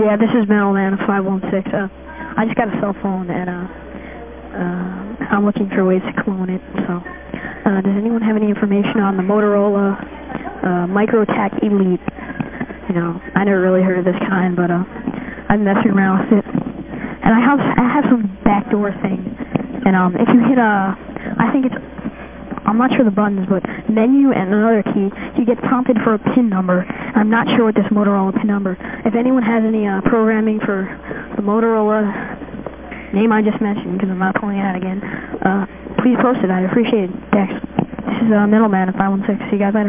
Yeah, this is Metalman 516. Uh, I just got a cell phone and uh, uh, I'm looking for ways to clone it. So, uh, does anyone have any information on the Motorola uh, MicroTac Elite? You know, I never really heard of this kind, but uh, I'm messing around with it. And I have I have some backdoor thing. And um, if you hit uh, I think it's I'm not sure the buttons, but menu and another key, you get prompted for a PIN number. I'm not sure what this Motorola PIN number. If anyone has any uh, programming for the Motorola name I just mentioned, because I'm not pulling it out again, uh, please post it. I'd appreciate it. Thanks. This is uh, Middleman at 516. See you guys later.